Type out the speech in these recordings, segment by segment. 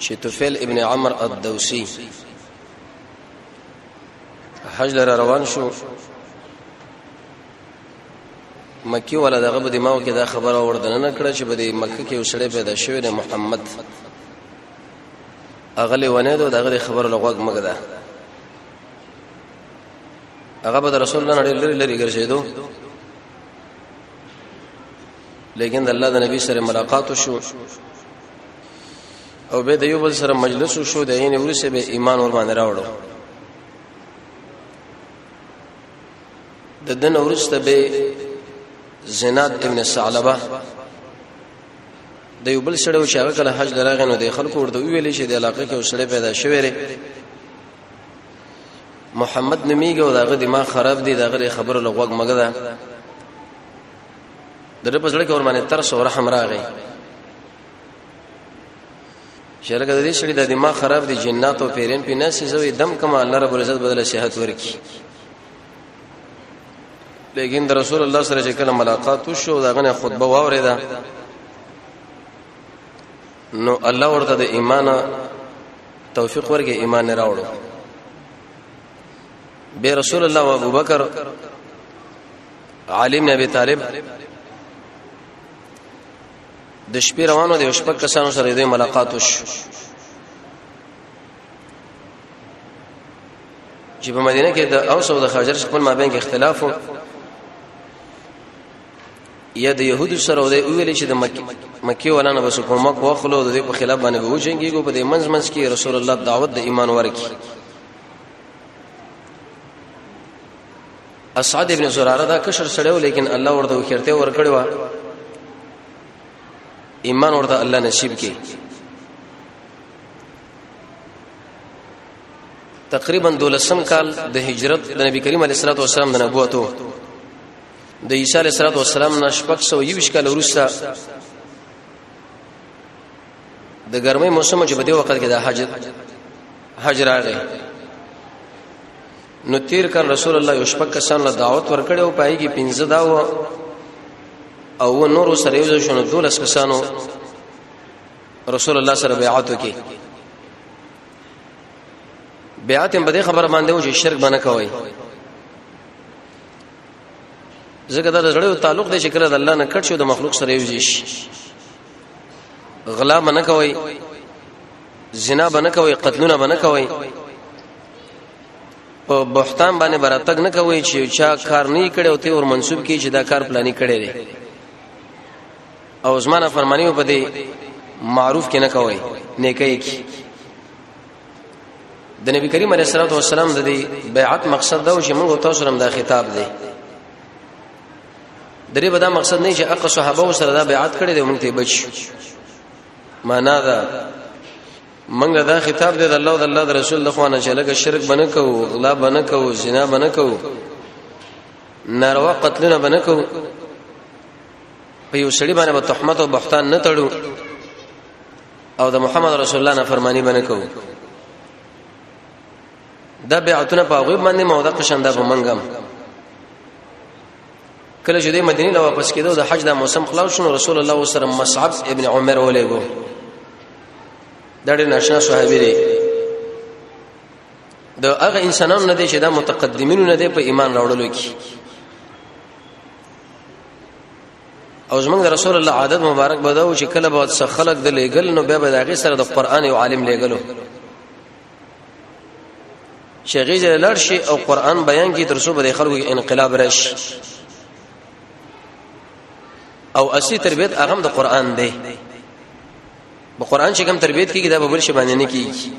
چې طفیل ابن عمر الدوسی حج لره روان شو مکی ولا دغه په دماغ کې دا خبره وردن نه کړ چې په مکه کې وسړې پیدا شوی د محمد اغلی ونه دو دغه خبره لغوګ مګدا هغه به رسول الله نړۍ لري لري ګرځیدو لیکن الله د نبی سره ملاقات شو او به د یو بل سره مجلس شو د عین ورسه به ایمان ور باندې راوړو د دن ورسته به زناد ابن ثعلبه د یو بل سره چې هغه کله حج دراغه نو د خلکو ورته ویلې چې د علاقې کې وسړې پیدا شوې لري محمد نمیګه او داغه دماغ خراب دی داغه خبره لغوګ مګه ده دغه په ځړ کې ور باندې ترس او رحم راغی شرکت دې شړې د دماغ خراب دي جنات او پیرین په نسې زوی دم کما الله رب العزت بدله صحت ورکی لیکن د رسول الله سره چې کله ملاقات وشو دا غنه خطبه واوریدا نو الله ورته د ایمان توفیق ورکړي ایمان نه راوړو به رسول الله او ابوبکر علي بن ابي طالب د شپې روانو د شپږ کسانو سره د ملاقات وش چې په مدینه کې د اوس او د خزرج خپل مابین کې اختلاف و یا د يهودو سره د ویل چې د مکی ولانه بس کومک واخلو د دې په خلاف باندې وو جنگي کو په دې منځ منځ کې رسول الله دعوت د ایمان ورکی اسعد ابن زراره دا کشر سړی و لیکن الله ورته وکړته ورکړی و ایمان ورته الله نصیب کړي تقریبا دولسم کال د هجرت د نبی کریم علیه الصلاه والسلام د نبوت د عیسی علیه الصلاه والسلام نه شپږ سو یوش کال وروسته د ګرمۍ موسم چې په دې وخت کې د حج حج راغی نو تیر کال رسول الله یو شپک کسان له دعوت ورکړي او پای کې پنځه دا و او نور سره یو شنو دولس کسانو رسول الله سره بیعت وکي بیعت هم بده خبر باندې و چې شرک باندې کوي ځکه دا زړه تعلق دی چې کله د الله نه کټ شو د مخلوق سره یو شي غلا باندې کوي زنا باندې کوي قتلونه باندې کوي په بهتان باندې براتګ نه کوي چې چا کار نه کړي او ته ور منسوب کی چې دا کار پلاني کړي دي او زمانه فرمانی په دې معروف کې نه کوي نیکي کی د نبی کریم علیه الصلاه والسلام د دې بیعت مقصد دا و چې موږ تاسو سره دا خطاب دی درې بدا مقصد نه چې اق صحابه سره دا بیعت کړي دي موږ ته بچ معنا دا منګه دا خطاب دی د الله او د الله د رسول د خوانه چې لکه شرک بنه کو غلا بنه کو زنا بنه کو ناروا قتلونه بنه کو په یو سړي باندې په تهمت او بهتان نه تړو او د محمد رسول الله نه فرمانی بنه کو دا بیعتونه په غوی باندې موده قشنده په منګم کله چې د مدینه له واپس کېدو د حج د موسم خلاص شو رسول الله صلی الله علیه وسلم مصعب ابن عمر ولېګو دا ډېر ناشنا صحابي دی د هغه انسانانو نه دی چې دا متقدمینو نه دی په ایمان راوړلو کې او زمونږ د رسول الله عادت مبارک بداو چې کله به څخه خلق د لېګل نو بیا به داغه سره د قران او عالم لېګلو چې غیزه لړ شي او قران بیان کی تر څو به خلکو انقلاب راشي او اصلي تربيت هغه د قران دی په قران چې کوم تربيت کیږي دا به بل شي باندې نه کیږي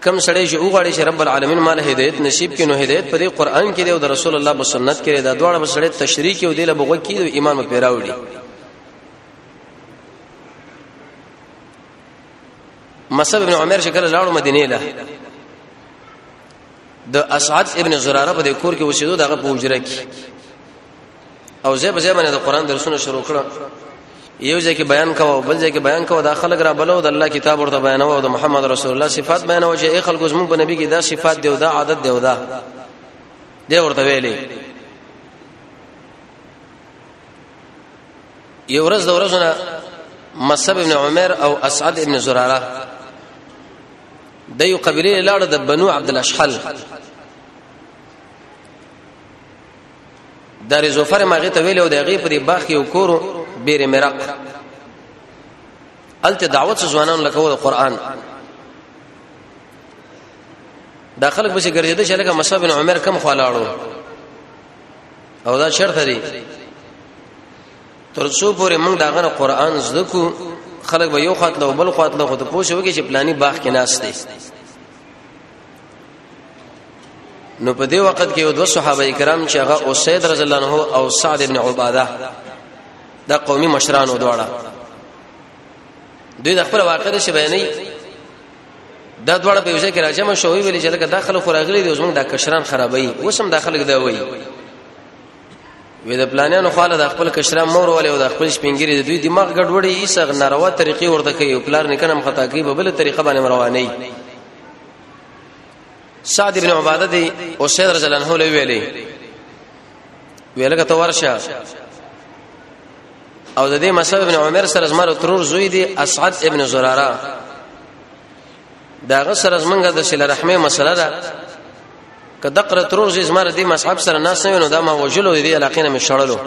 کم سړی چې وغواړي چې رب العالمین مال هدایت نصیب کینو هدایت په دې قران کې دی او د رسول الله په سنت کې دا دواړه به سړی تشریح کې او دله بغو کې د ایمان په پیراوړي مصعب ابن عمر شکل لاړو مدینه له د اسعد ابن زراره په کور کې وسیدو دغه پوجره کې او زه په ځای باندې د قران درسونه شروع کړم یو ځکه بیان کاوه بل ځکه بیان کاوه دا خلک را بلو د الله کتاب ورته بیانو او د محمد رسول الله صفات بیانو چې ای خلکو زموږ په نبی کې دا صفات دی او دا عادت دی او دا دی ورته ویلې یو ورځ د ورځونه مصعب ابن عمر او اسعد ابن زراره د یو قبيله لاړه د بنو عبد الاشحل د رزوفر ماغه ته ویلو د غي پرې باغ کې وکورو بیر مرق الته دعوت ځوانان لکه د قران دا خلک به ګرځیدل چې لکه مصعب بن عمر کم خلاړو او دا شرط دی تر څو پورې موږ دا غره قران زده کو خلک به یو خاطر او بل خاطر خو ته پوښوږي چې پلاني باغ کې ناس دي نو په دې وخت کې یو دوه صحابه کرام چې هغه اوسید رضی الله عنه او سعد ابن عباده دا قومي مشران ودواړه دوی د خپل واقع د شبینې دا دواړه په وجه کې راځم شوې ویلې چې دا داخله خو راغلي دي زموږ د کشران خرابوي وسم داخله دا وایي وې د پلانانو خاله د خپل کشران مور ولې او د خپل شپنګری د دوی دماغ ګډوډي ایسغ ناروا طریقې ورته کوي او پلان نه کنم خطا کوي په بل طریقه باندې رواني سعد ابن عباده دی او سید رضی الله عنه ویلې ویلګه تو ورشه او د دې مسعود ابن عمر سره زمر ترور زوی دی اسعد ابن زراره داغه سره زمنګ د شل رحمه مسله ده که دقره ترور زی زمر دی مصحف سره ناس نه نو دا ما وجلو دی علاقې نه مشړلو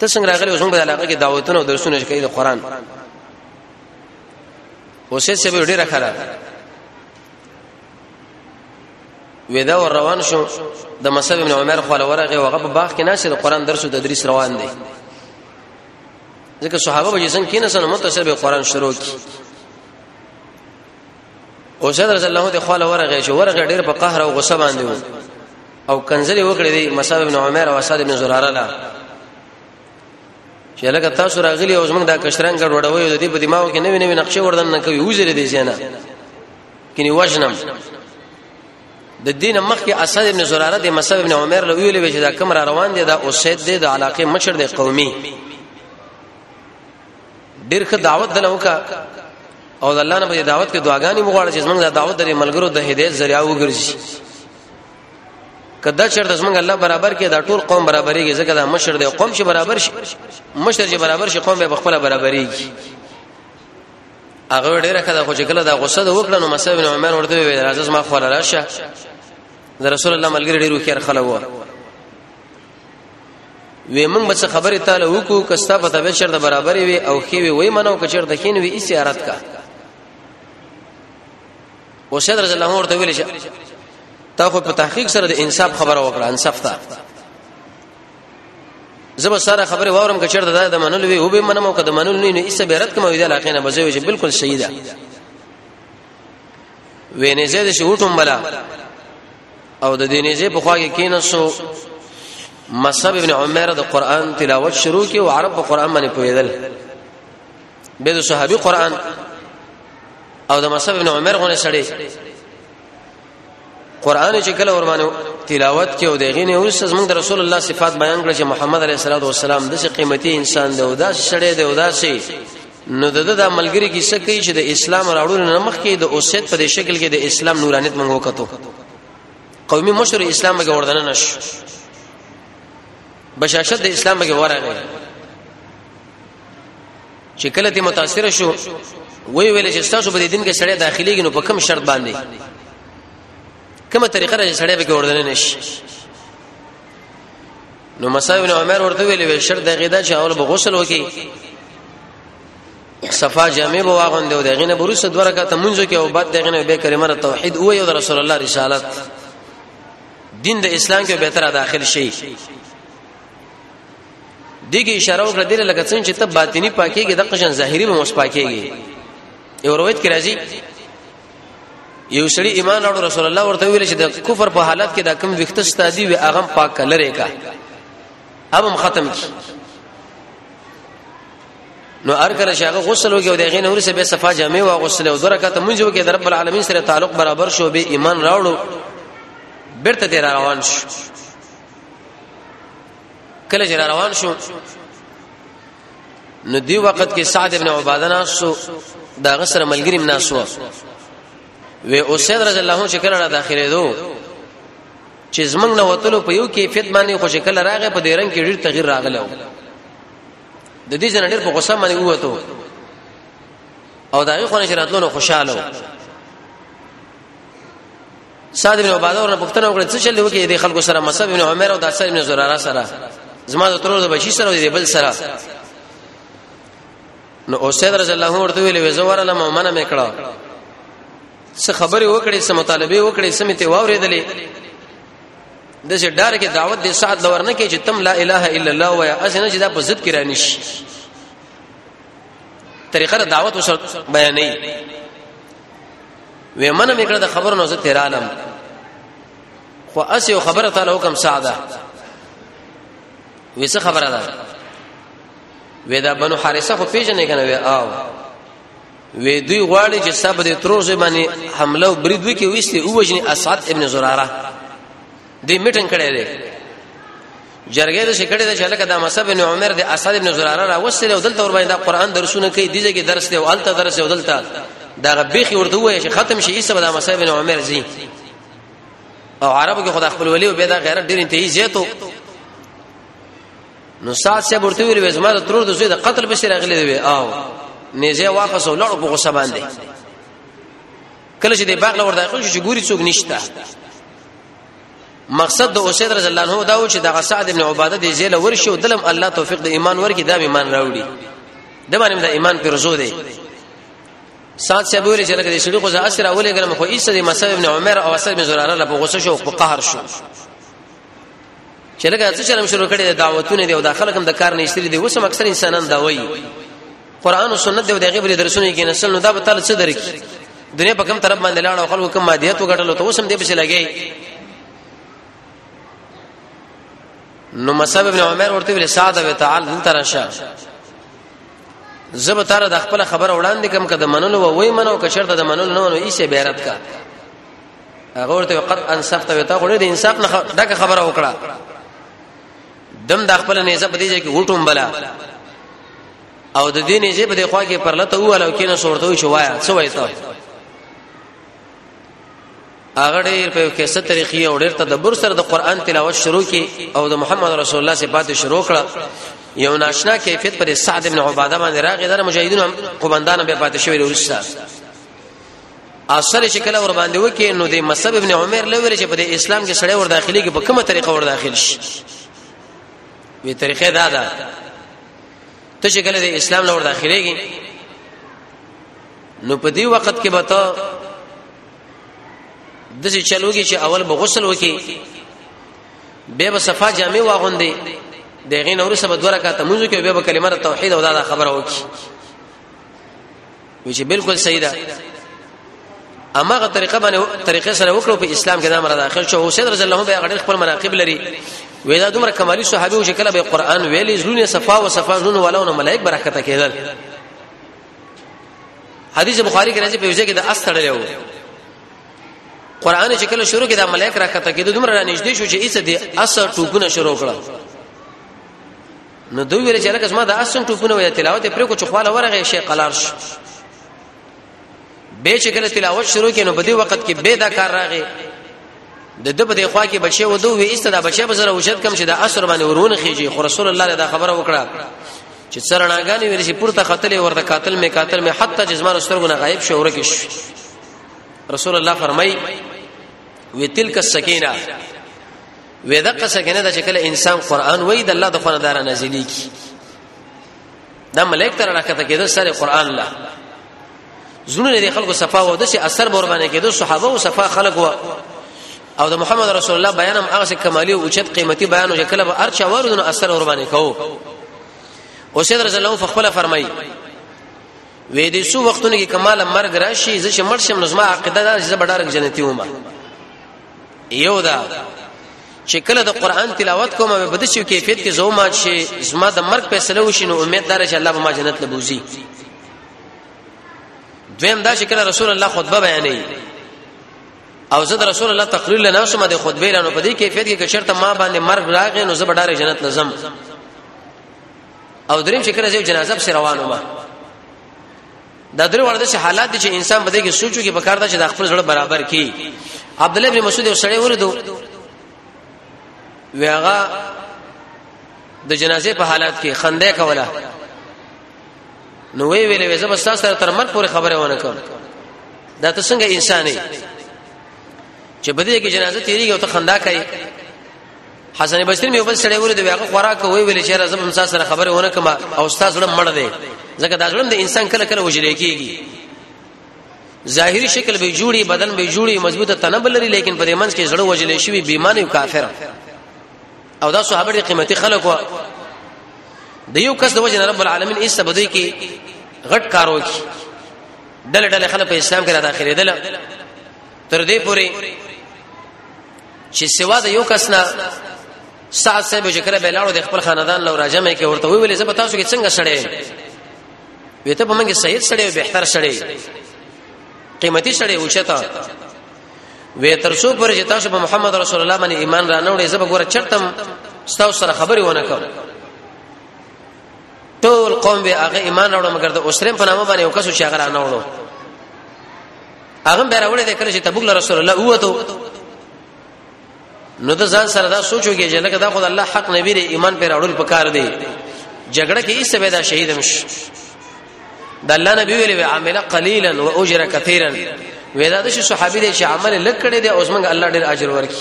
ته څنګه راغلی اوس موږ د علاقې کې دعوتونه او درسونه کوي د قران اوسه سه به ډیره خراب ودا ور روان شو د مصعب ابن عمر خو لورغه وغه په باغ کې ناشه د قران درس او تدریس روان دی ځکه صحابه به څنګه کینې سره متصل به قران شروع کی او صدر رضی الله عنه خو لورغه شو ورغه ډیر په قهر او غصه باندې او کنزلی وکړې دی مصعب ابن عمر او اسد ابن زراره چې لکه تاسو راغلي او زمونږ دا کشران ګډ وډوي د دې په دماغ کې نوې نوې نقشې وردن نه کوي وزره دي زینا کینی وجنم د دین مخ کې اسد ابن زراره د مصعب ابن عمر له ویلې وی چې دا کم را روان دي دا اوسید دی د علاقې مشر دی قومي ډیر ښه دعوت دلته وکا او د الله نه په دعوت کې دعاګانې مغواړي چې زمونږ د دعوت د ملګرو د هدایت ذریعہ وګرځي کدا چرته زمونږ الله برابر کې دا ټول قوم برابرېږي ځکه دا مشر دی قوم چې برابر شي مشر چې برابر شي قوم به خپل برابرېږي هغه ډیره کړه خو چې کله دا غصه د وکړه نو مسعود بن عمر ورته وی راځه ما خو راشه د رسول الله ملګری ډیرو خیر خلک وو وی مونږ به خبره تعالی وکړو کستا په تبه شرط برابرې وي او خې وي وای منو کچر دکین وی اسارت کا او سید رضی الله عنه ورته ویل چې تا خو په تحقیق سره د انصاف خبره وکړه انصاف ته زب سره خبره وورم کچر د د منل وی او به منم او کده منل نه نه ایسه بیرت کوم ویل اخی نه بزوی چې بالکل صحیح ده وینې زید شي وټم بلا او د دینې زې په خوا کې کینسو مصعب ابن عمر د قران تلاوت شروع کړي او عرب په قران باندې پویدل به د صحابي قران او د مصعب ابن عمر غونه سړی قران چې کله ور باندې تلاوت کې او دغه نه اوس زموږ د رسول الله صفات بیان کړ چې محمد علیه الصلاه والسلام د قیمتي انسان دی او دا سړی دی او دا سي نو د د ملګری کې څه کوي چې د اسلام راوړل نه مخ کې د اوسید په شکل کې د اسلام نورانیت منغو کتو قومي مشر اسلام کې وردن نش بشاشت د اسلام کې ورغی چې کله ته متاثر شو وی ویل چې تاسو په دې دین کې سړی داخليږي نو په کوم شرط باندې کومه طریقه راځي سړی به ګوردنه نشي نو مصعب بن عمر ورته ویل وی شرط دغه دا چې اول به غسل وکي صفا جامع به واغوند او دغه نه بروس دوه رکعات منځو کې او بعد دغه نه به کلمه توحید او یو رسول الله رسالت دین د اسلام کې به تر داخل شي دغه اشاره وکړه دله لکه څنګه چې ته باطینی پاکيږي د قشن ظاهری به مس پاکيږي یو روایت کې راځي یو سړی ایمان اورو رسول الله ورته ویل چې د کفر په حالت کې دا کم وخت ستادي وي اغم پاک لره کا هم ختم کی نو ار کله شاغه غسل وکي او دغه نور سره به صفه جامع او غسل او درکته مونږ وکي د رب العالمین سره تعلق برابر شو به ایمان راوړو برته تیر روان شو کله چې روان شو نو دی وخت کې سعد ابن عباده ناسو دا غسر ملګری ناسو و اسید رضی الله عنه چې کله را داخله دو چې زمنګ نه وتلو په یو کیفیت باندې خوش کله راغې په دیرن کې ډیر تغیر راغلو د دې جن ډیر په غصه باندې ووتو او دا یو خونه چې راتلو خوشاله صاد بن عباده ورنه پښتنه وکړه څه چل وکړي د خلکو سره مصعب بن عمر او د اثر بن زراره سره زما د ترور د بشي سره دی بل سره نو اوسید رضی الله ورته ویلې وزور له مؤمنه میکړه څه خبرې وکړې څه مطالبه وکړې څه میته واورېدلې د څه ډار کې دعوت د سعد لور نه کې چې تم لا اله الا الله و یا اسنه چې دا په ضد کې رانیش طریقه دعوت وسره بیانې وې منه میکړه د خبرو نو زه تیرالم خو اس یو خبره تعالی حکم ساده وې څه خبره ده وې دا بنو حارثه خو پیژنې کنه وې آو وې دوی غواړي چې سب د تروزه باندې حمله او برید وکي وېستي او وجني اسعد ابن زراره دې میټنګ کړي دي جرګه د شکړې د شلکه د مصعب بن عمر د اسد بن زراره را وسته او دلته ور باندې د قران درسونه کوي دیږي کې درس دی او الته درس دی دلته دا غبيخي ورته وایي چې ختم شي ایسه د مصعب بن عمر زی او عربو کې خدا خپل ولي او به دا غیرت ډیر انتهایی زیاتو نو سات شه ورته ویل زما د ترور د زوی د قتل بشیر اغلی وی او نيزه واپس ولړ په غصه باندې کله چې د باغ لور داخل شو چې ګوري څوک نشته مقصد د اوسید رضی الله عنه دا و چې د سعد ابن عباده د زیل ورشو دلم الله توفیق د ایمان ورکی دا ایمان راوړي د باندې د ایمان پر زو دی سات څه ویل چې لکه د صدیق او اسر اولې ګرم خو عیسی د مسعود ابن عمر او اسر بن زراره له غوسه شو په قهر شو چې لکه څه شرم شروع کړي د دعوتونه دی او داخله کوم د کار نه ایستري دی اوس هم اکثر انسانان دا وایي قران او سنت دی دغه بری درسونه کې نسل نو دا به تعالی څه درک دنیا په کوم طرف باندې لاړ او خلکو کوم مادیات وګټلو ته اوسم دې پسې لګي نو مصعب ابن عمر ورته ویل ساده و تعال دلته راشه زب تر د خپل خبر وړاندې کم کده منلو و وای منو که شرط د منلو نه نو ایسه بیرت کا هغه ورته قد انصفت و تا غوړې د انصاف نه دغه خبره وکړه دم د خپل نيزه په دې ځای کې وټوم بلا او د دې نږدې په دې خوا کې پرلته واله کې نه صورت وي شوایا څه وایي ته هغه ډېر په کیسه طریقې او ډېر تدبر سره د قران تلاوت شروع کی او د محمد رسول الله صفات شروع کړه یو ناشنا کیفیت پر سعد ابن عباده باندې راغی در مجاهدین هم قومندان به پاتې شوی ورسره اثر شکل ور باندې وکي نو د مصعب ابن عمر لوي چې په اسلام کې سړی ور داخلي کې په کومه طریقه ور داخل شي وی طریقه دا ده ته چې کله د اسلام لور داخليږي نو په دې وخت کې به ته د چې چلوږي چې اول به غسل وکي به به صفه جامع واغوندي دغه نور سبا دوه رکعات منځو کې به کلمه توحید او دا خبره وکي وی چې بالکل صحیح ده اماغه طریقه باندې طریقې سره وکړو په اسلام کې دا مر داخل شو حسین رضی الله عنه به خپل مناقب لري وې دا دومره کمالي صحابي او شکل به قران ویلې زلونه صفا او صفا زونه ولاونه ملائک برکته کېدل حدیث بخاری کې راځي په وجه کې د استړلې وو قران چې کله شروع کې دا ملائک راکته کېدل دومره را نږدې شو چې ایسه دې اثر ټوګونه شروع کړه نو دوی ویل چې لکه زما د اسن ټوپونه وي تلاوت پرې کو چخواله ورغه شي قلار شو به چې کله تلاوت شروع کینو په دې وخت کې به دا کار راغی د دب د خوا کې بچي و دوه ویست دا بچي به زره وجد کم چې د اسر باندې ورونه خيږي خو رسول الله دا خبره وکړه چې سرناګانی ویل چې پورته قتل ورته قاتل می قاتل می حتی جسمه سترګونه غایب شو ورکه شو رسول الله فرمای وی تلک السکینه وې دا قصه کنه دا چې کله انسان قران وای د الله د خونه دار نازلی کی دا ملائک تر راکته کېده سره قران لا زونه دې خلکو صفا و د شي اثر بور باندې کېده صحابه او صفا خلک و او د محمد رسول الله بیان هم هغه کمالي او اوچت قیمتي بیان او کله به ارچا ورونه اثر ور باندې کو او سید رسول الله فخپل فرمایي وې دې سو وختونه کې کمال مرګ راشي زه چې مرشم نظم عقیده دا چې بډارک جنتی ومه یو دا چې کله د قران تلاوت کوم به د شي کیفیت کې زوما شي زما د مرګ فیصله وشي نو امید دار چې الله به ما جنت لبوزي دویم دا چې کله رسول الله خطبه بیانې او زه د رسول الله تقریر لنه سم د خطبه لنه په دې کیفیت کې شرط ما باندې مرګ راغی نو زه به ډاره جنت لزم او دریم چې کله زه جنازه سره روانم دا درې وړاندې چې حالات دي چې انسان بده کې سوچو کې پکار دا چې د خپل سره برابر کی عبد الله بن مسعود یو سړی وردو ویغه د جنازې په حالات کې خنده کوله نو وی ویلې زه بس تاسو سره تر مرګ پورې خبره ونه کوم دا ته څنګه انسان یې چې بده کې جنازه تیریږي او ته خندا کوي حسن بصری مې وبس سره ورته هغه خوراک وی ویل چې راځم هم سره خبره ونه کما او استاد زړه مړ دی ځکه دا زړه د انسان کله کله وجلې کیږي ظاهری شکل به جوړي بدن به جوړي مضبوطه تنب لري لیکن په دې منځ کې زړه وجلې شوی بیمانه او کافر او دا صحابه ډېر قیمتي خلک و د یو کس د وجه رب العالمین ایسته بدوي کې غټ کارو کی ډله ډله خلک په اسلام کې را داخلي دل تر دې پوري چې سوا د یو کس نه سعد صاحب چې کله بلاړو د خپل خاندان لو راجمه کې ورته ویل زه به تاسو کې څنګه سړې وې ته په منګه سید سړې او بهتر سړې قیمتي سړې اوچتا وې تر څو پر چې تاسو په محمد رسول الله باندې ایمان رانه وړې زه به ګوره چرتم تاسو سره خبرې ونه کوم ټول قوم به هغه ایمان راوړ مګر د اسرم په نامه باندې یو کس چې هغه را نه وړو هغه به راوړې د کله چې تبوک رسول الله اوته نو د ځان سره دا سوچو کې چې لکه دا خدای الله حق نبی ری ایمان پر اړول پکار دی جګړه کې ایسه پیدا شهید مش د الله نبی ویلي عامله قليلا واجر كثيرا ودا د صحابي دي چې عمل لکړي دي اوس موږ الله ډېر اجر ورکړي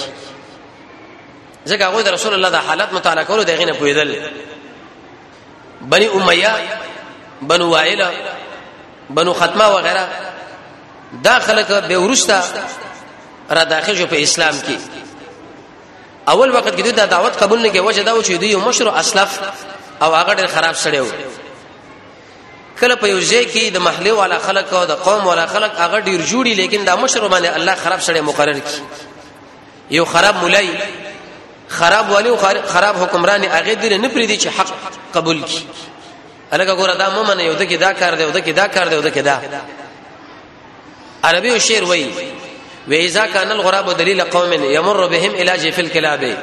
ځکه هغه د رسول الله د حالت مطالعه کولو دغه نه پویدل بني امیہ بنو وائل بنو ختمه وغیرہ دا خلک به ورستا را داخل شو په اسلام کې اول وخت کې دا دعوت قبول نه کې وجه دا و چې دوی مشر اسلف او هغه ډېر خراب سړی و کله په یو ځای کې د محله والا خلک او د قوم والا خلک هغه ډېر جوړي لیکن دا مشر باندې الله خراب سړی مقرر کړي یو خراب مولای خراب والی او خراب حکمران هغه دې نه پریدي چې حق قبول کی الګه ګوره دا مومن یو دکې دا کار دی یو دکې دا کار دی یو دکې دا عربي شعر وایي و اذا كان الغراب دلیل قوم يمر بهم الى جف الكلاب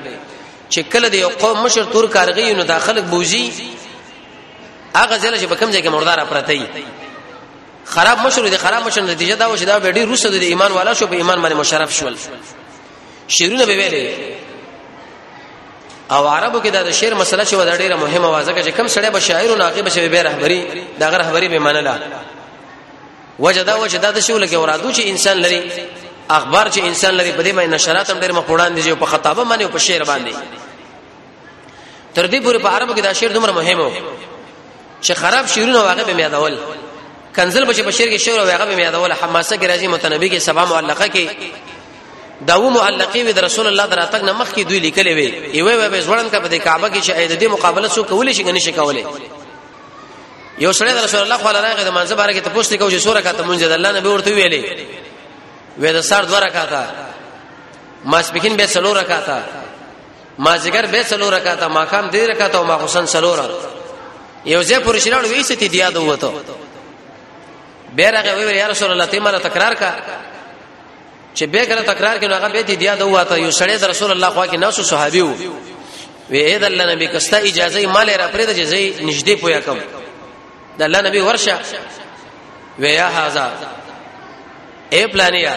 چې کله د یو قوم مشر تور کارغی نو داخله بوزي هغه ځل چې بکم ځای کې مردار پرته خراب مشر دي خراب مشر نتیجه دا و چې دا به ډیر روسه د ایمان والا شو په ایمان باندې مشرف شول شیرونه به ویلې او عربو کې دا د شعر مسله چې ودا ډیره مهمه وازه کې کم سړی به شاعر او ناقب شوی به رهبری دا غره رهبری به منله وجدا وجدا د شول کې اورادو چې انسان لري اخبار چې انسان لري په دې باندې نشرات هم ډېر مخوړان دي او په خطابه باندې او په شعر باندې تر دې پورې په عربو کې دا شعر دومره مهم و چې خراب شعرونه واقع به میادول کنزل بچ بشیر کې شعر واقع به میادول حماسه کې راځي متنبی کې سبا معلقه کې دا و معلقې وي د رسول الله دراتک نه مخ کې دوی لیکلې وي ایوه وې ځوړن کا په دې کعبه کې چې د دې مقابله سو کولې شي غني شي کولې یو سړی د رسول الله خواله راغی د منځ باره کې ته پوښتنه کوي چې سوره کاته مونږ د الله نبی ورته ویلې وې د سر دوه رکعاته ماسپکین به څلور رکعاته مازیګر به څلور رکعاته ماقام دې رکعاته او ماخصن څلور یو ځای پر شراړ وې چې تی یاد وته بیرغه وی یا رسول الله ته مله تکرار کا چې به کله تکرار کینو هغه به تی یاد وته یو سړی د رسول الله خوا کې ناسو صحابي وو وی اې د الله نبی کستا اجازه مال را پرې د جزې نږدې پویا کم د الله نبی ورشه وی یا هاذا اے پلانیا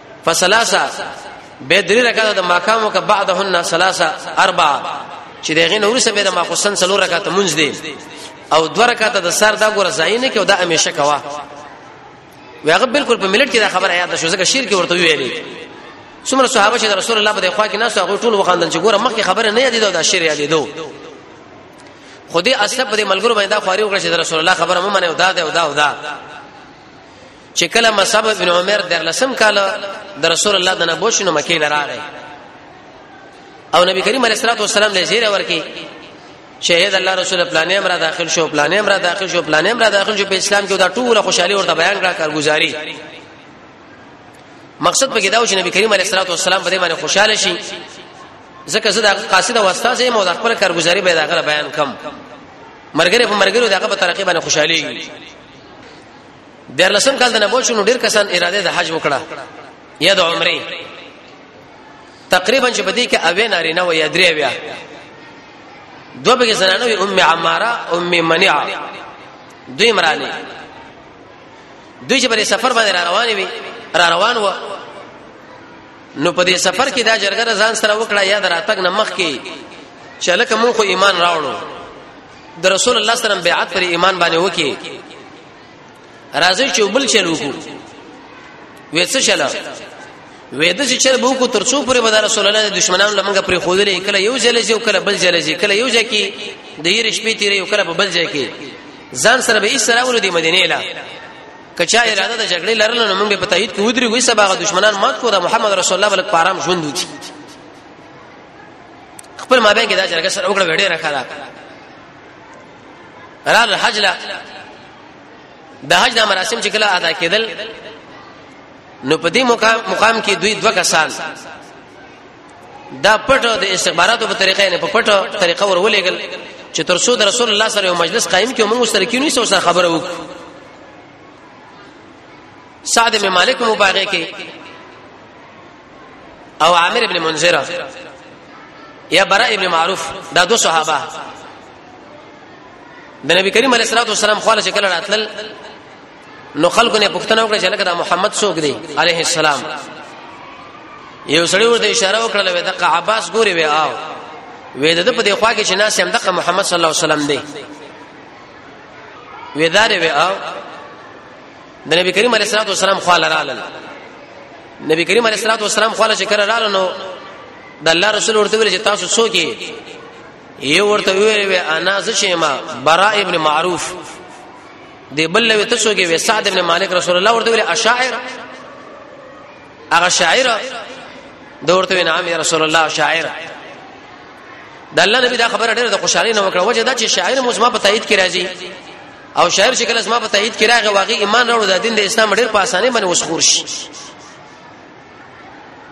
فسلاسا به درې رکعات د ماقام وک بعدهن سلاسا اربع چې دغه نور سره به د ماخصن سلو رکعات منځ دي او دوه رکعات د سر دا ګور ځای نه کې او دا همیشه کوا ویغه بالکل په ملت کې دا خبره یاد شو ځکه شیر کې ورته ویلې څومره صحابه چې رسول الله په خوا کې ناس هغه ټول وخاندل چې ګوره مخکې خبره نه یادې دا شیر یادې دو خودي اصل په ملګرو باندې دا خواري وکړه چې رسول الله خبره مې منه او دا دا او دا, دا. چې کله مصعب ابن عمر د لسم کال د رسول الله د نبوت شنو مکه لراغی او نبی کریم علیه الصلاه والسلام له زیره ورکی شهید الله رسول پلانې امر داخل شو پلانې امر داخل شو پلانې امر داخل شو په اسلام کې دا ټول خوشحالي ورته بیان کړه کارګزاري مقصد پکې دا و چې نبی کریم علیه الصلاه والسلام په دې باندې خوشاله شي ځکه زه دا قاصد او استاد یې مو د خپل کارګزاري به دا بیان کم مرګره په مرګره دغه په طریقې باندې خوشحالي د لسم کال د نبوت شنو ډیر کسان اراده د حج وکړه یا د عمره تقریبا چې بدی کې اوې ناری نه و یا درې بیا دوه به زنانه وي ام عماره ام منیعه دوی مرانه دوی چې په سفر باندې را روان وي را روان و نو په دې سفر کې دا جرګه ځان سره وکړه یا دراتګ نمخ کې چې لکه مونږ خو ایمان راوړو د رسول الله صلی الله علیه وسلم بیعت پر ایمان باندې وکي راځي چې بل چل وکړو وې څه چل وې د چې چل بو کو ترڅو پرې بدر رسول الله د دشمنانو لمنګه پرې خودلې کله یو ځل یو کله بل ځل کله یو ځل کې د یې رښپې تیرې یو کله په بل ځل کې ځان سره به یې سره ور دي مدینه لا کچا اراده د جګړې لرل نو موږ په تایید کې ودرې وې سبا دشمنان مات کو د محمد رسول الله ولک پارام ژوند وکړي خپل مابین کې دا جرګه سره وګړه وړي راخه دا رال حج لا د حج د مراسم چې کله ادا کېدل نو په دې مقام مقام کې دوی دوه کسان دا پټو د استخباراتو په طریقې نه په پټو طریقه ورولېګل چې تر څو د رسول الله سره یو مجلس قائم کړي موږ سره کینوي سو سره خبره وکړو سعد بن مالک مبارک کې او عامر ابن منذر یا براء ابن معروف دا دو صحابه د نبی کریم علیه الصلاه والسلام خو له شکل راتل نو خلکو نه پښتنه وکړه چې لکه دا محمد څوک دی علیه السلام یو سړی ورته اشاره وکړه وې دغه عباس ګوري وې آو وې د په دې خوا کې چې ناس هم دغه محمد صلی الله علیه وسلم دی وې دار وې آو د نبی کریم علیه الصلاه والسلام خواله رالل نبی کریم علیه الصلاه والسلام خواله چې کړه رالل نو د الله رسول ورته ویل چې تاسو څوک یې ورته ویل وی انا زشما برا ابن معروف دی بل وی تاسو کې وی سعد ابن مالک رسول الله ورته ویل اشاعر هغه شاعر دورته وی نام رسول الله شاعر د الله نبی دا خبره ډیره د خوشحالي نه وکړه وجه دا چې شاعر موږ ما په تایید کې راځي او شاعر چې کله زما په تایید کې راغی واغې ایمان راوړ د دین د اسلام ډېر په اسانه باندې وسخور شي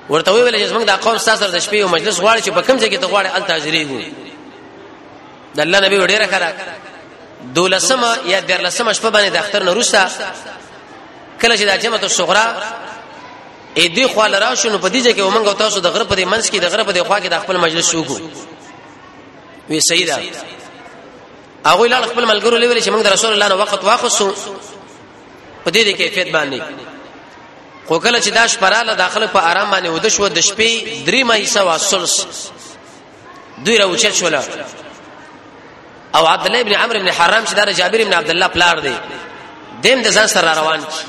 ورته ویل چې موږ د قوم ساسر د شپې او مجلس غواړي چې په کوم ځای کې ته غواړي ال تاجریګو د الله نبی ډېره کړه دولسمه یا درلسمه شپه باندې د اختر نورستا کله چې د جمعه الصغرا اې دې خو لرا شنو په دې ځای کې ومنګ تاسو د غره په دې منځ کې د غره په دې خوا کې د خپل مجلس شو کو وی سیدا هغه لاړ خپل ملګرو لویل چې موږ د رسول الله نو وخت واخصو په دې کیفیت باندې خو کله چې دا شپراله داخله په آرام باندې ود شو د شپې درې مې سو اسلس دوی راوچت شول او عبد الله ابن عمرو ابن حرام چې دا جابر ابن عبد الله پلار دی دیم د ځان سره روان کی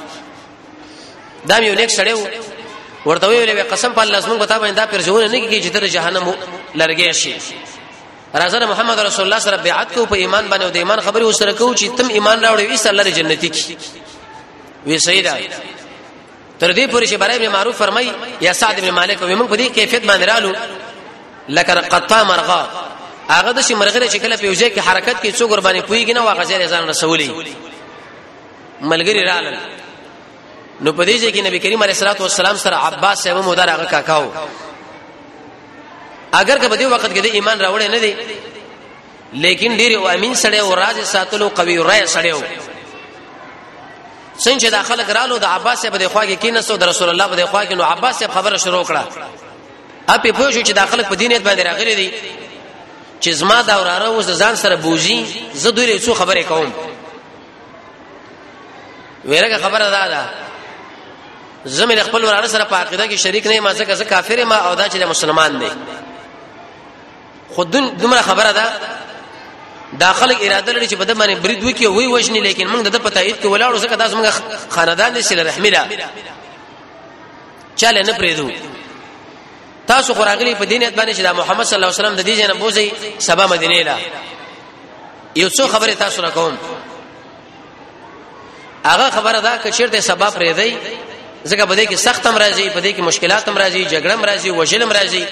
دا یو نیک سړی ورته ویلې قسم په الله زموږ بتا باندې دا پرځونه نه کیږي چې تر جهنم لرګې شي راځه د محمد رسول الله سره بیعت کو په ایمان باندې او د ایمان خبرې وسره کو چې تم ایمان راوړې وي الله جنتی کی وی سیدا تر دې پورې چې برای ابن معروف فرمای یا سعد ابن مالک وي موږ په دې کیفیت باندې رالو لکه قطا مرغا هغه د شي مرغره چې کله پیوځي کې حرکت کې څو قرباني پويږي نه واغ ځای ځان رسولي ملګری رالل نو په دې چې نبی کریم علیه الصلاه والسلام سره عباس صاحب مو دراغه کاکاو اگر که په دې وخت کې د ایمان راوړې نه دی لیکن ډیر او امین سړی او راز ساتلو قوی رائے سړی و څنګه دا خلک رالو د عباس په دخوا کې کینسو د رسول الله په دخوا کې نو عباس خبره شروع کړه اپې پوه شو چې دا خلک په دینیت باندې راغلي دي چې زما دا وراره اوس ځان سره بوزي زه دوی له څو خبرې کوم ویرګه خبره ده دا زمي خپل وراره سره په عقیده کې شریک نه ما ځکه زه کافر ما او دا چې مسلمان دی خود دومره خبره ده داخله اراده لري چې په دمانه برید وکي وي وښني لیکن موږ د پتا ایت کې ولاړو ځکه تاسو موږ خاندان دې سره رحمله چاله نه پریدو تاسو خو راغلي په دینیت باندې چې دا محمد صلی الله علیه وسلم د دې جنم بوزي سبا مدینه لا یو څو خبره تاسو را کوم هغه خبره دا چې چیرته سبا پرې دی ځکه په دې کې سخت هم راځي په دې کې مشکلات هم راځي جګړه هم راځي وژل هم راځي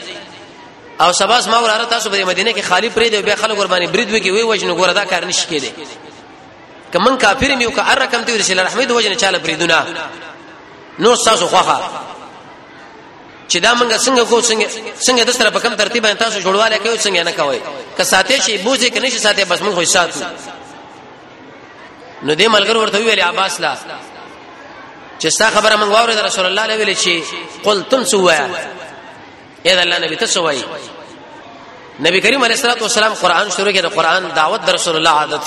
او سبا ما وراره تاسو په مدینه کې خالی پرې دی بیا خلک قرباني برید وکي وی وژن ګوره دا کار نشي کېدی کمن کافر میو که ار رقم ته رسول رحمت وژن چاله پرې دونه نو تاسو خوخه چې دا موږ څنګه کو څنګه څنګه د سره په کوم ترتیب باندې تاسو جوړواله کوي څنګه نه کوي که ساتي شي بوزي کنه شي ساتي بس موږ خو ساتو نو دې ملګر ورته ویل عباس لا چې ستا خبره موږ واورې د رسول الله له ویل چې قل تم سوایا اې الله نبی ته سوای نبی کریم علیه الصلاه والسلام قران شروع کړي د قران دعوت د رسول الله عادت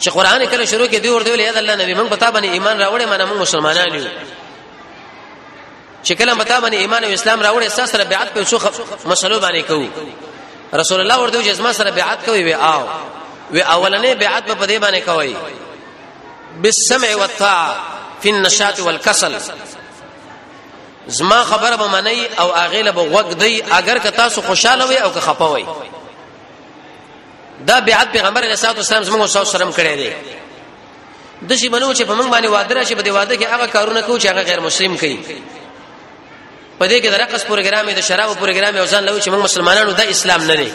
چې قران کله شروع کړي دی ورته ویل اې الله نبی موږ پتا باندې ایمان راوړې مانه موږ مسلمانان یو چې کله متا باندې ایمان او اسلام راوړې ستا سره بیعت په څو مسلو باندې کوو رسول الله ورته چې زما سره بیعت کوي وی آو وی اولنې بیعت په دې باندې کوي بالسمع والطاعه في النشاط والكسل زما خبره به منی او اغیله به وګ دی اگر که تاسو خوشاله وي او که خپه وي دا بیعت پیغمبر علیه الصلاه والسلام زموږ سره سره کړی دی د شي منو چې په موږ باندې واده راشي په دې واده کې هغه کارونه کوو چې هغه غیر مسلم کوي په دې کې د رقص پروګرام د شراب پروګرام او ځان لوي چې موږ مسلمانانو د اسلام نه دي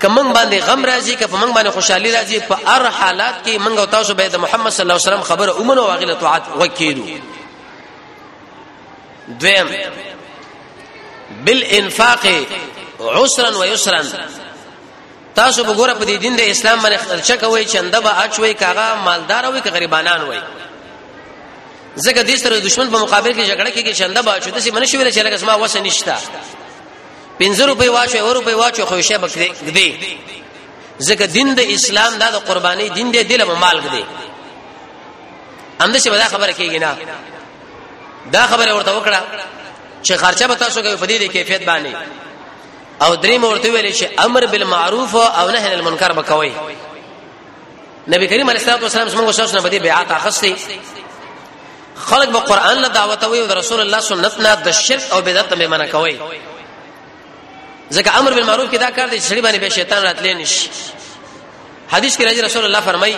کمن باندې غم راځي که په من باندې خوشحالي راځي په هر حالات کې منګو تاسو به د محمد صلی الله علیه وسلم خبره اومنو واغله طاعت وکړو دویم بالانفاق عسرا ويسرا تاسو وګوره په دې دین د اسلام باندې خرچه کوي چنده به اچوي کاغه مالدار وي که غریبانان وي زګه دې سره دشمن په مقابل کې جګړه کې چنده به اچو دسي منشي ویل چې لکه سما وسه نشتا 50 روپۍ واچو او روپۍ واچو خو شه بکري دې زګه دین د اسلام دا د قرباني دین دې دله مال کې دې همدا څه ودا خبره کېږي نه دا خبره ورته وکړه چې خرچه به تاسو کوي په دې کیفیت باندې او درې مورته ویل شي امر بالمعروف او نهي عن المنکر بکوي نبی کریم علیه الصلاه والسلام څنګه شاوس نه بده بیعت اخستي خلق به قران له دعوت وي او رسول الله سنت نه د شرک او بدعت به منع کوي ځکه امر بالمعروف کې دا کار دی چې سړي باندې به شیطان راتلې نشي حدیث کې راځي رسول الله فرمایي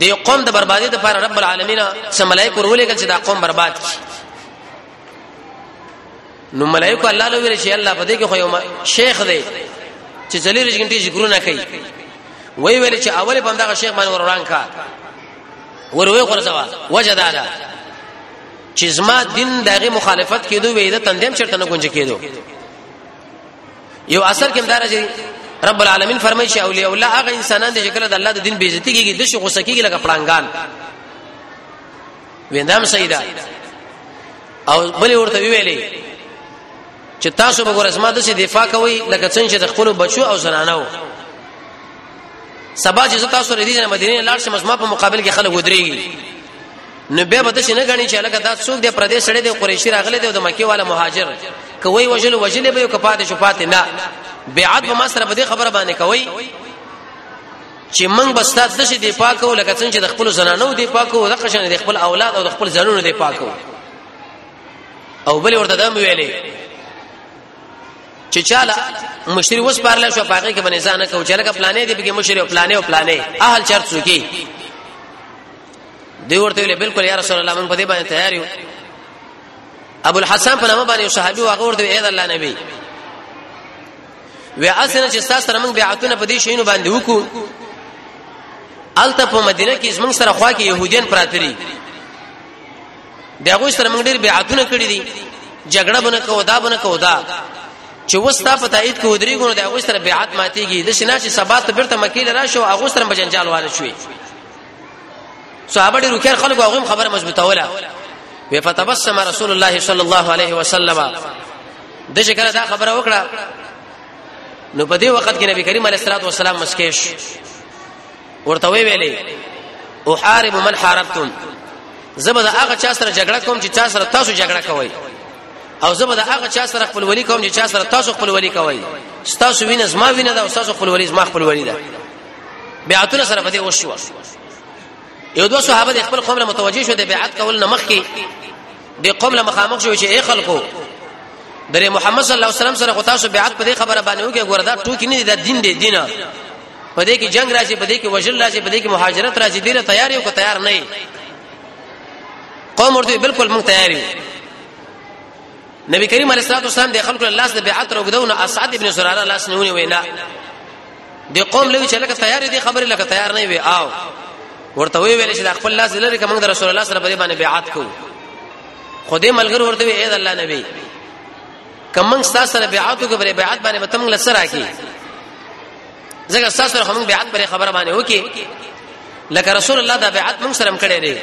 د قوم د بربادي لپاره رب العالمین سم ملائکه ورولېږي چې دا قوم برباد کړي نو ملائکه الله له ویل شي الله په دې کې خو یو شیخ دی چې څلور غنټې ذکرونه کوي وی ویل چې اول په دغه شیخ باندې وروران کا وروي خرڅوا وجه دا ده چې زما دین دغه مخالفت کېدو وې د تندیم چرته نه گونج کېدو یو اثر کې مدار چې رب العالمین فرمایي چې اولیاء الله هغه انسانان دي چې کله د الله د دین بیزتی کېږي د شي غوسه کېږي لکه پړانګان ویندام سیدا او بل ورته ویلې چې تاسو به ګورسما د سي دفاع کوي لکه څنګه چې د خپل بچو او زنانو سبا چې تاسو ردی نه مدینه لاړ شم ما په مقابل کې خلک ودرېږي نو به به څه نه غني چې لکه دا څوک دی پردې سړې دی قریشي راغله دی د مکی والا مهاجر کوي وجل وجل به یو کپات شفات نه بیعت به ما سره په دې خبره باندې کوي چې موږ بس تاسو د شي دی پاکو لکه څنګه چې د خپل زنانو دی پاکو د قشن د خپل اولاد او د خپل زنانو دی پاکو او بل ورته دم ویلې چې چاله مشتری وس پارل شو پاګه کې باندې ځان کو چې لکه پلانې دی به مشتری او پلانې او پلانې اهل چرته سوکي دی ورته ویلې بالکل یا رسول الله موږ په دې باندې تیار یو ابو الحسن په نامه باندې صحابي واغور دی اې الله نبی وی اسنه چې تاسو سره موږ بیعتونه په دې شینو باندې وکړو الته په مدینه کې زموږ سره خوا کې يهوديان پراته دي دغه سره موږ ډېر بیعتونه کړې دي جګړه بنه کو دا بنه کو دا چې وستا په تایید کو درې غونو دغه سره بیعت ماتيږي د شنا چې سبات بیرته مکیل راشو هغه سره بجنجال واره شوي صحابه ډیرو خیر خلکو هغه خبره مضبوطه ولا وی فتبسم رسول الله صلی الله علیه وسلم د شکر دا خبره وکړه نو په دې وخت کې نبی کریم علیه الصلاه والسلام مسکیش ورته وی ویلې احارب من حاربتم زبد هغه چا سره جګړه کوم چې چا سره تاسو جګړه کوئ او زبد هغه چا سره خپل ولی کوم چې چا سره تاسو خپل ولی کوئ تاسو وینځ ما وینځ او تاسو خپل ولی ما خپل ولی ده بیعتونه سره بده وشو یو دوه صحابه د خپل قوم له متوجه شو د بیعت کول نه مخکي د قوم له مخامخ شو چې اے خلکو درې محمد صلی الله علیه وسلم سره غوتا شو بیعت په دې خبره باندې وګه ګوردا ټوکی نه د دین دی دینه په دې کې جنگ راځي په دې کې وجل راځي په دې کې مهاجرت راځي ډیره تیار یو که تیار نه قوم ورته بالکل مونږ تیار یو نبی کریم علیه الصلاه والسلام د خلکو الله سره بیعت روغدونه اسعد ابن سراره لاس نیونی وینا دی قوم لوي چې لکه تیار دي خبره لکه تیار نه وي آو ورته وی ویل چې د خپل لاس لري کوم د رسول الله سره په باندې بیعت کو خدای ملګر ورته وی اے د الله نبی کوم څه سره بیعت کو بری بیعت باندې بتم لسرا کی زګر څه سره هم بیعت پر خبره باندې وکي لکه رسول الله دا بیعت موږ سره کړی دی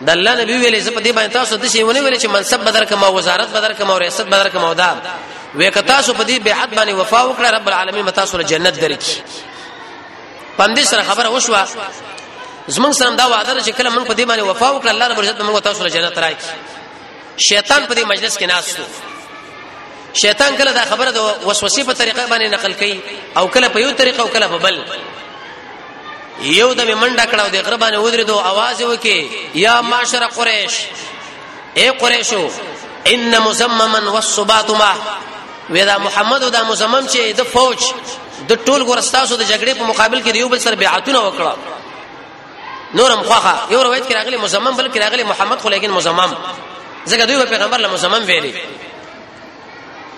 د الله نبی ویلې زه په دې باندې تاسو د شي ونی ویلې چې منصب بدر کما وزارت بدر کما ریاست بدر کما ودا وې که تاسو په دې بیعت باندې وفا وکړه رب العالمین متا سره جنت درکې پندې سره خبره وشوه زمونږ سره دا وعده چې کله موږ په دې باندې وفا وکړه الله رب عزت موږ تاسو له جنت راکړي شیطان په دې مجلس کې ناشته شیطان کله دا خبره د وسوسې په طریقه باندې نقل کوي او کله په یو طریقه او کله په بل یو د منډه کړو د غره باندې ودرېدو आवाज وکي یا معاشر قریش اے قریشو ان مزمما والصبات ما ودا محمد او دا مزمم چې د فوج د ټول ګورستاسو د جګړې په مقابل کې یو بل سره بیعتونه وکړه نورم خوخه یو روایت کې راغلی مزمم بلکې راغلی محمد خو لیکن مزمم ځکه دوی پیغمبر له مزمم ویلي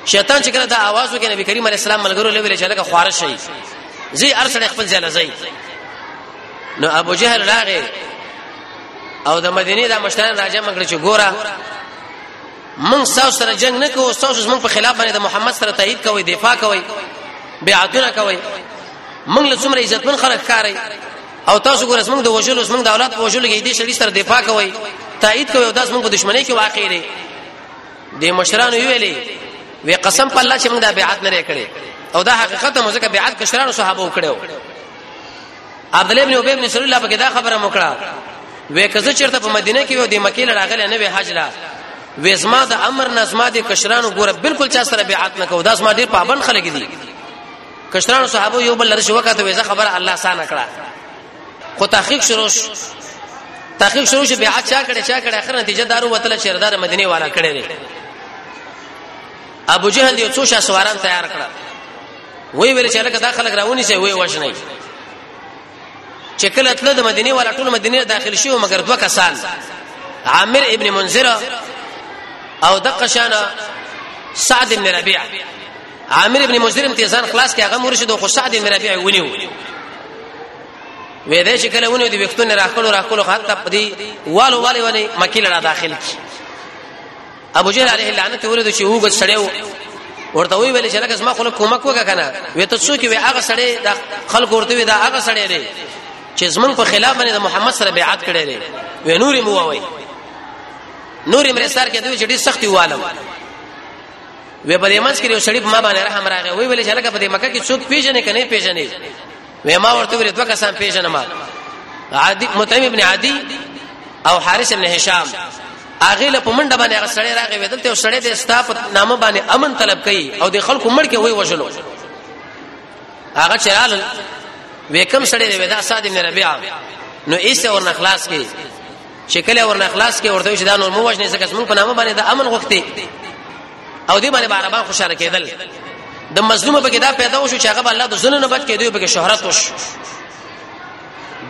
شیطان چې کله دا आवाज وکړ نبی کریم علیه السلام ملګرو له ویل چې لکه خوار شي زی ارسل خپل ځای لزی نو ابو جهل راغی او د مدینه د مشتان راځه مګړه چې ګوره من تاسو سره جنگ نه کوو تاسو زمون په خلاف باندې د محمد سره تایید کوي دفاع کوي بیعتونه کوي من له څومره عزتمن خلک کاری او تاسو ګورئ موږ د وجلو موږ د اولاد په وجلو کې دې شړی سره دفاع کوي تایید کوي او داس موږ په دشمنی کې واقع دی د مشرانو ویلي وی قسم په الله چې موږ د بیعت نه کړې او دا حقیقت مو ځکه بیعت کشرانو صحابه وکړو عبد الله ابن ابي ابن سلول الله په دا خبره مکړه وې کزه چرته په مدینه کې و د مکې لراغله نه وې حج لا وېزما د امر نظم د کشرانو ګوره بالکل چا سره بیعت نه کو دا سما ډیر پابند خلک دي کشرانو صحابه یو بل لري شو کته وېزه خبره الله سانه کړه خو تحقیق شروع شو تحقیق شروع شو بیا چا کړه چا کړه اخر نتیجه دارو وتل چې ردار مدینه والا کړي دي ابو جهل یو څو شاسواران تیار کړه وی ویل چې لکه دا خلک راونی سي وی وښنی چې کله تل د مدینه والا ټول مدینه داخل شو مګر دوه کسان عامر ابن منذر او دقشانه سعد بن ربيعه عامر ابن مجرم تیزان خلاص کې هغه مرشد خو سعد بن ربيع ونیو وې دې چې کله ونیو د وختون راخلو راخلو حتی په دې والو والي ونی مکی لړه داخل کی ابو جهل عليه اللعنت ورته چې هوګ سړیو ورته وی ویل چې لکه زما خلک کومک وکړه کنه وې ته څوک وې هغه سړی د خلک ورته وی دا هغه سړی دی چې زمون په خلاف باندې د محمد سره بیعت کړی دی وې نور مو وای نور مرستار کې دوی چې ډېر سختي والم وې په دې منځ کې یو سړی په ما باندې رحم راغی وی ویل چې لکه په دې مکه کې څوک پیژنې کنه پیژنې وې ما ورته ویل دوه کسان پیژنم عادی متعم ابن عادی او حارث ابن هشام اغه له پمنډه باندې هغه سړی راغی وې دلته سړی د استاپ نامه باندې امن طلب کړي او د خلکو مړ کې وای وژلو هغه چرال وې کم سړی دی ودا صاد ابن ربيعه نو ایسه ورن خلاص کړي چې کله ورنه خلاص کې ورته چې دا نور مو وژنې ځکه موږ په نامه باندې د امن غوښتي او دې باندې عربان خوشاله کېدل د مظلوم په کې دا پیدا وشو چې هغه الله د ظلم نه بچ کې دوی په کې شهرت وش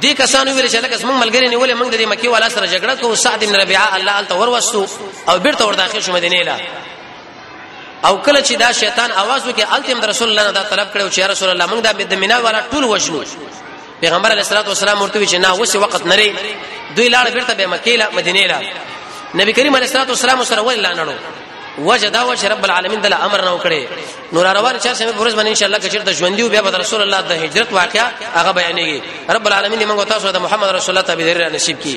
دې کسانو ویل چې لکه څنګه ملګری نیولې موږ د دې مکی والا سره جګړه کوو سعد بن ربيعه الله انت وروستو او بیرته ور داخل شو مدینه لا او کله چې دا شیطان आवाज وکړ التم رسول الله دا طلب کړو چې رسول الله موږ دا د مینا والا ټول وژنو پیغمبر علیه الصلاه والسلام ورته چې نه وسی وخت نه لري دوی لاړ بیرته به مکه له مدینه له نبی کریم علیه الصلاه والسلام سره ول لانړو وجه دا و چې رب العالمین دل امر نه وکړي نور روان چا سمې پرز باندې ان شاء الله کچر د ژوندۍ بیا د رسول الله د هجرت واقعا هغه بیانېږي رب العالمین موږ تاسو د محمد رسول الله تابع نصیب کړي